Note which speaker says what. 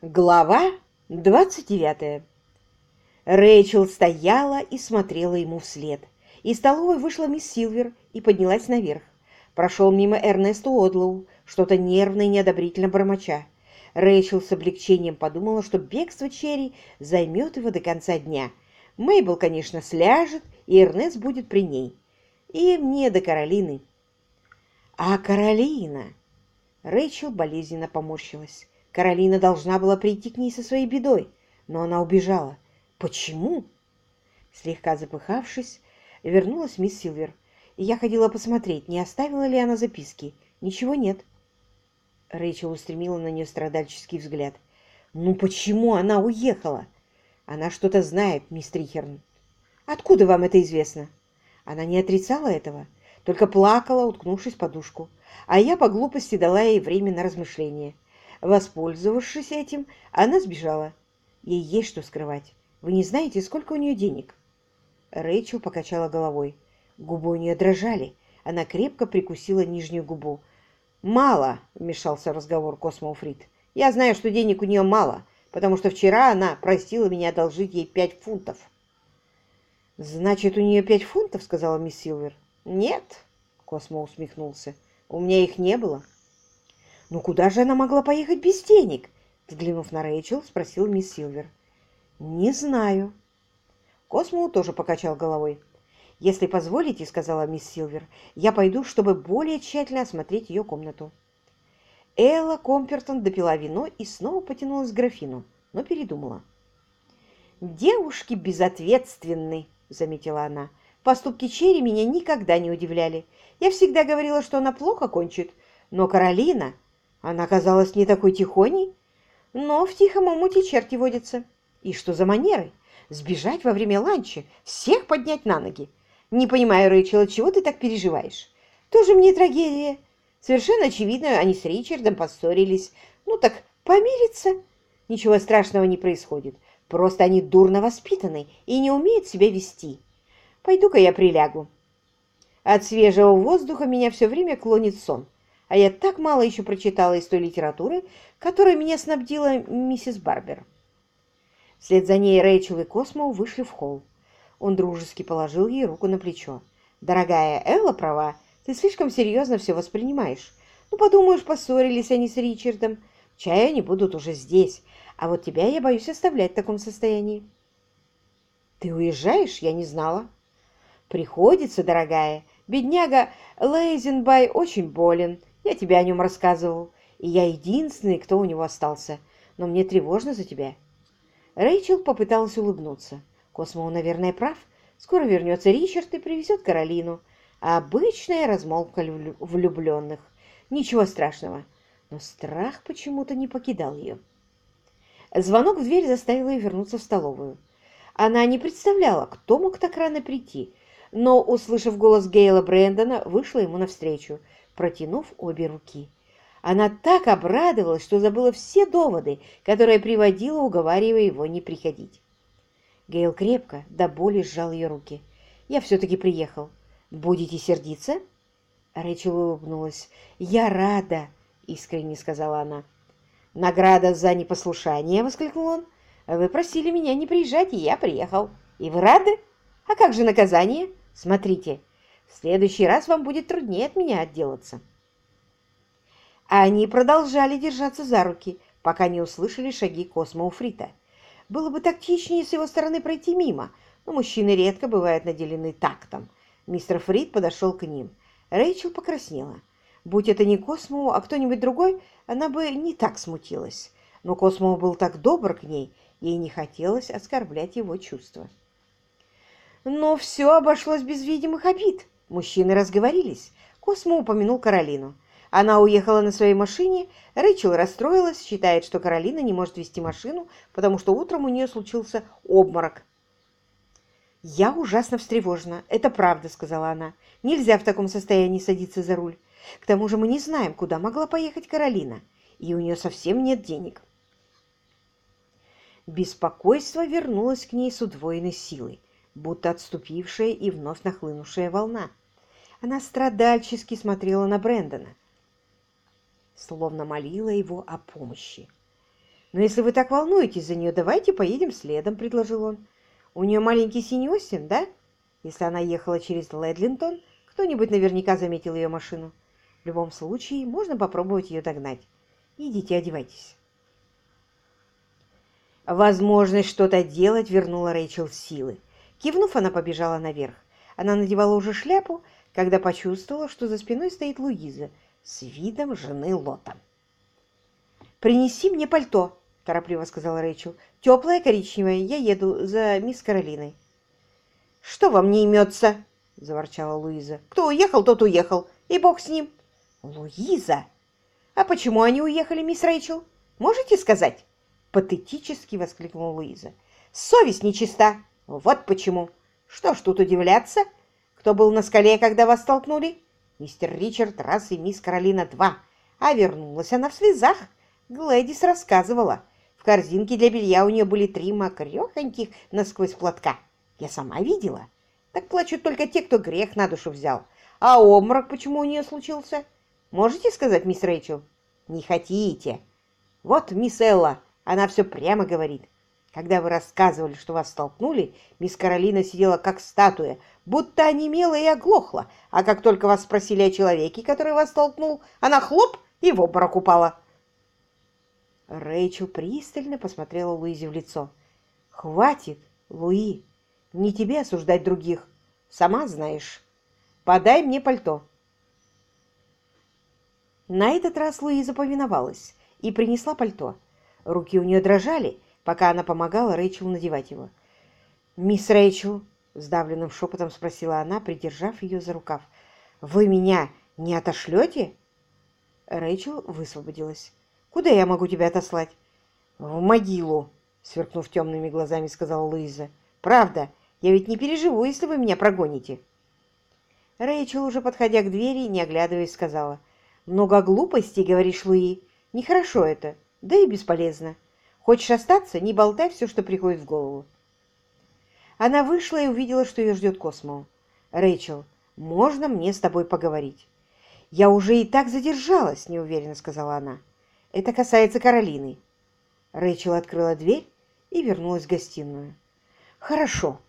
Speaker 1: Глава 29. Рэйчел стояла и смотрела ему вслед. Из столовой вышла мисс Силвер и поднялась наверх. Прошел мимо Эрнеста Одлоу, что-то нервно и неодобрительно бормоча. Рэйчел с облегчением подумала, что бегство Черри займет его до конца дня. Мейбл, конечно, сляжет, и Эрнест будет при ней. И мне до Каролины. А Каролина... Рэйчел болезненно поморщилась. Каролина должна была прийти к ней со своей бедой, но она убежала. Почему? Слегка запыхавшись, вернулась мисс Силвер, я ходила посмотреть, не оставила ли она записки. Ничего нет. Рэйчел устремила на нее страдальческий взгляд. «Ну почему она уехала?» «Она что-то знает, мисс Трихерн». «Откуда вам это известно?» Она не отрицала этого, только плакала, уткнувшись в подушку. А я по глупости дала ей время на размышление. Воспользовавшись этим, она сбежала. Ей есть что скрывать. Вы не знаете, сколько у нее денег?» Рэйчел покачала головой. Губы у нее дрожали. Она крепко прикусила нижнюю губу. «Мало», — вмешался в разговор Космоуфрид. «Я знаю, что денег у нее мало, потому что вчера она просила меня одолжить ей пять фунтов». «Значит, у нее пять фунтов?» — сказала мисс Силвер. «Нет», — Космо усмехнулся. «У меня их не было». «Ну куда же она могла поехать без денег?» Взглянув на Рэйчел, спросил мисс Силвер. «Не знаю». Космо тоже покачал головой. «Если позволите, — сказала мисс Силвер, — я пойду, чтобы более тщательно осмотреть ее комнату». Элла Компертон допила вино и снова потянулась к графину, но передумала. «Девушки безответственны», — заметила она. «Поступки Черри меня никогда не удивляли. Я всегда говорила, что она плохо кончит. Но Каролина она казалась не такой тихоней, но в тихом омуте черти водятся. И что за манеры? Сбежать во время ланча, всех поднять на ноги. Не понимаю, Рэйчел, чего ты так переживаешь? Тоже мне трагедия. Совершенно очевидно, они с Ричардом поссорились. Ну так помириться? Ничего страшного не происходит. Просто они дурно воспитаны и не умеют себя вести. Пойду-ка я прилягу. От свежего воздуха меня все время клонит сон а я так мало еще прочитала из той литературы, которой меня снабдила миссис Барбер. Вслед за ней Рэйчел и Космо вышли в холл. Он дружески положил ей руку на плечо. «Дорогая, Элла права, ты слишком серьезно все воспринимаешь. Ну, подумаешь, поссорились они с Ричардом. Чай они будут уже здесь, а вот тебя я боюсь оставлять в таком состоянии». «Ты уезжаешь? Я не знала». «Приходится, дорогая. Бедняга Лейзенбай очень болен. Я тебе о нем рассказывал, и я единственный, кто у него остался. Но мне тревожно за тебя». Рэйчел попыталась улыбнуться. Космо, наверное, прав. Скоро вернется Ричард и привезет Каролину. Обычная размолвка влюбленных. Ничего страшного. Но страх почему-то не покидал ее. Звонок в дверь заставил ее вернуться в столовую. Она не представляла, кто мог так рано прийти, но, услышав голос Гейла Брэндона, вышла ему навстречу протянув обе руки. Она так обрадовалась, что забыла все доводы, которые приводила, уговаривая его не приходить. Гейл крепко, до боли сжал ее руки. «Я все-таки приехал. Будете сердиться?» Рэйчел улыбнулась. «Я рада!» — искренне сказала она. «Награда за непослушание!» — воскликнул он. «Вы просили меня не приезжать, и я приехал. И вы рады? А как же наказание? Смотрите, в следующий раз вам будет труднее от меня отделаться. Они продолжали держаться за руки, пока не услышали шаги Космо у Фрита. Было бы тактичнее с его стороны пройти мимо, но мужчины редко бывают наделены тактом. Мистер Фрид подошел к ним. Рэйчел покраснела. Будь это не Космо, а кто-нибудь другой, она бы не так смутилась. Но Космо был так добр к ней, ей не хотелось оскорблять его чувства. Но все обошлось без видимых обид. Мужчины разговорились. Космо упомянул Каролину. Она уехала на своей машине. Рэйчел расстроилась, считает, что Каролина не может вести машину, потому что утром у нее случился обморок. «Я ужасно встревожена. Это правда», — сказала она. «Нельзя в таком состоянии садиться за руль. К тому же мы не знаем, куда могла поехать Каролина, и у нее совсем нет денег». Беспокойство вернулось к ней с удвоенной силой, будто отступившая и вновь нахлынувшая волна. Она страдальчески смотрела на Брэндона, словно молила его о помощи. «Но если вы так волнуетесь за нее, давайте поедем следом», — предложил он. «У нее маленький синий Остин, да? Если она ехала через Ледлинтон, кто-нибудь наверняка заметил ее машину. В любом случае, можно попробовать ее догнать. Идите, одевайтесь». Возможность что-то делать вернула Рэйчел силы. Кивнув, она побежала наверх. Она надевала уже шляпу, когда почувствовала, что за спиной стоит Луиза с видом жены Лота. «Принеси мне пальто», – торопливо сказала Рэйчел. «Теплое коричневое. Я еду за мисс Каролиной». «Что вам не имется?» – заворчала Луиза. «Кто уехал, тот уехал. И бог с ним». «Луиза! А почему они уехали, мисс Рэйчел? Можете сказать?» Патетически воскликнула Луиза. «Совесть нечиста. Вот почему. Что ж тут удивляться? Кто был на скале, когда вас столкнули? Мистер Ричард раз и мисс Каролина два. А вернулась она в слезах. Глэдис рассказывала. В корзинке для белья у нее были три мокрехоньких насквозь платка. Я сама видела. Так плачут только те, кто грех на душу взял. А обморок почему у нее случился? Можете сказать, мисс Рэйчел? Не хотите. Вот мисс Элла, она все прямо говорит. Когда вы рассказывали, что вас столкнули, мисс Каролина сидела как статуя, будто онемела и оглохла, а как только вас спросили о человеке, который вас столкнул, она хлоп и в обморок упала. Рэйчел пристально посмотрела Луизе в лицо. «Хватит, Луи, не тебе осуждать других. Сама знаешь. Подай мне пальто». На этот раз Луиза повиновалась и принесла пальто. Руки у нее дрожали, пока она помогала Рэйчел надевать его. «Мисс Рэйчел», — сдавленным шепотом спросила она, придержав ее за рукав, — «вы меня не отошлете?» Рэйчел высвободилась. Куда я могу тебя отослать? В могилу, сверкнув темными глазами, сказала Луиза. Правда, я ведь не переживу, если вы меня прогоните. Рэйчел, уже подходя к двери, не оглядываясь, сказала. «Много глупостей, говоришь, Луи. Нехорошо это, да и бесполезно. Хочешь остаться, не болтай все, что приходит в голову». Она вышла и увидела, что ее ждет Космо. «Рэйчел, можно мне с тобой поговорить?» «Я уже и так задержалась», — неуверенно сказала она. Это касается Каролины. Рэйчел открыла дверь и вернулась в гостиную. «Хорошо»,